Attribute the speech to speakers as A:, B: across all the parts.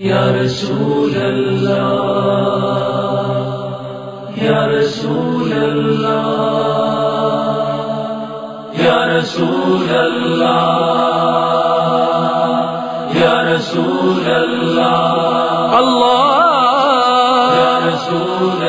A: یا رسول اللہ یا رسول اللہ یا یا یا رسول رسول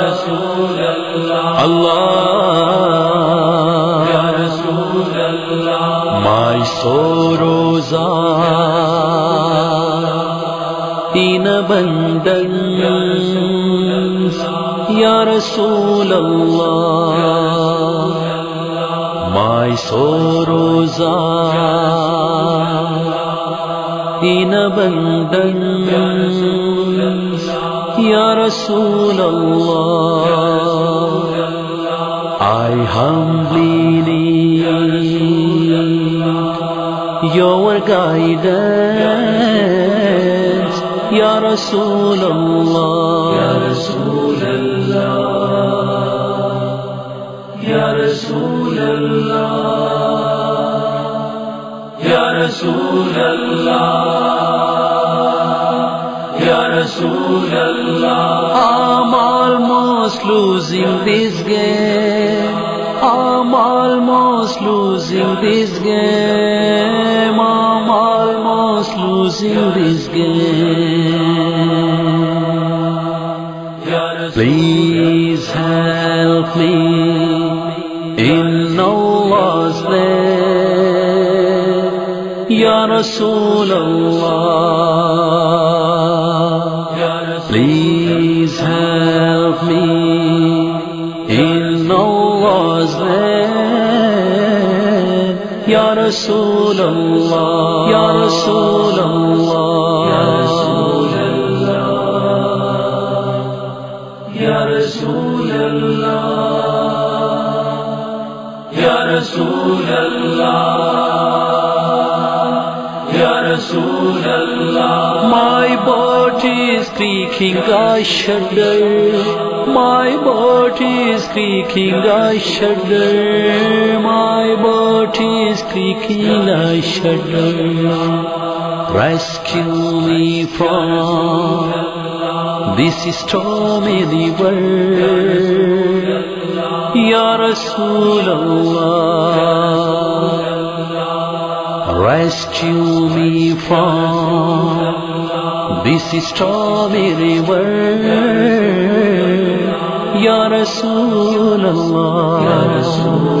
A: رسول اللہ اللہ اللہ اللہ اللہ
B: سو روزہ تین
A: بندن
B: یا رسول اللہ مائی سو روزہ تین بندن یا رسول اللہ آئی ہم لی یا رسول گائیڈ یار سول
A: یار یار یا رسول
B: مال موس لوزیم تیس گے ہاں مال موس لوزیم تیس گے پلیس پلیارہ سو نو رسول
A: اللہ یا سونا سونا یار سولہ یار سولہ
B: مائی باٹ My body is creaking, I shudder. My body. میری یار سولوا سول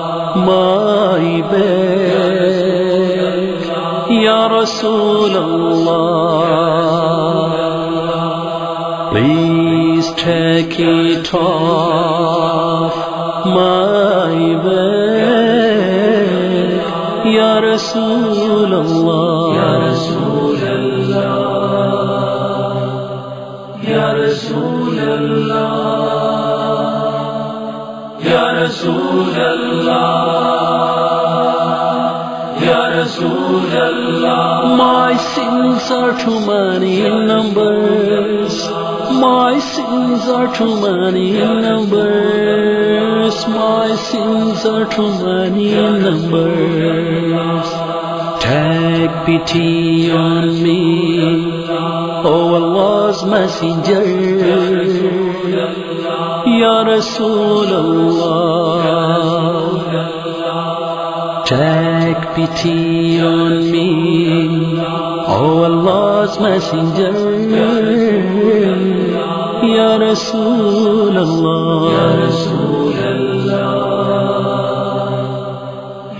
B: مائی بے یا رسول پلیز مائیب یار سنؤ پیش ٹھیک مائیبے یار سنوا
A: رسول رسول اللہ یا اللہ
B: my numbers mine money number my my money money number number Take pity on me, ٹھیک پیٹھی مسجر ر سول پیل ماس میں سیار سول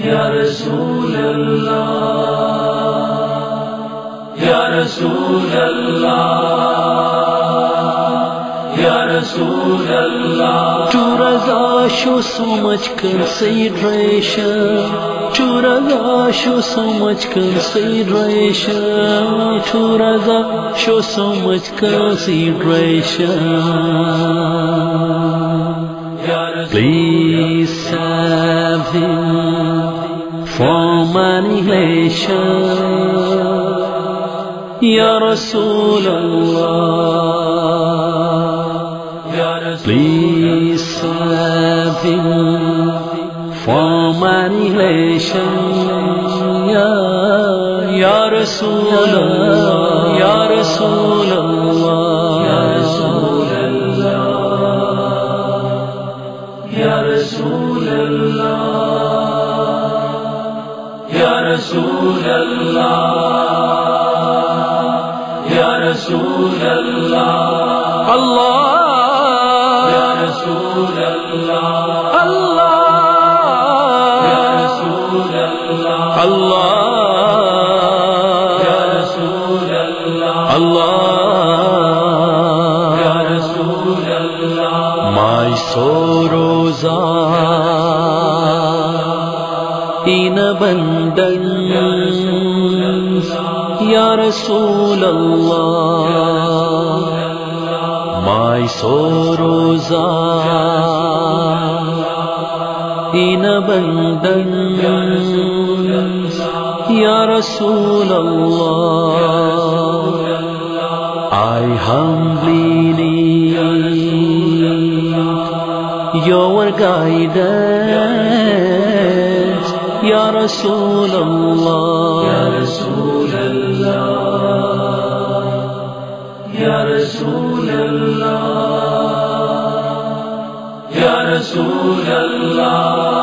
A: پیار سول شو
B: شو شو سمجھ سمجھ سمجھ ڈیشور سی ڈرشور سی ڈرش پلی یا رسول اللہ من لیا یار سول یار
A: سول سول یار سول یار سول
B: مائی مائ سور رونا بن سو لو آئی ہم یور گائی یار
A: سول رسول اللہ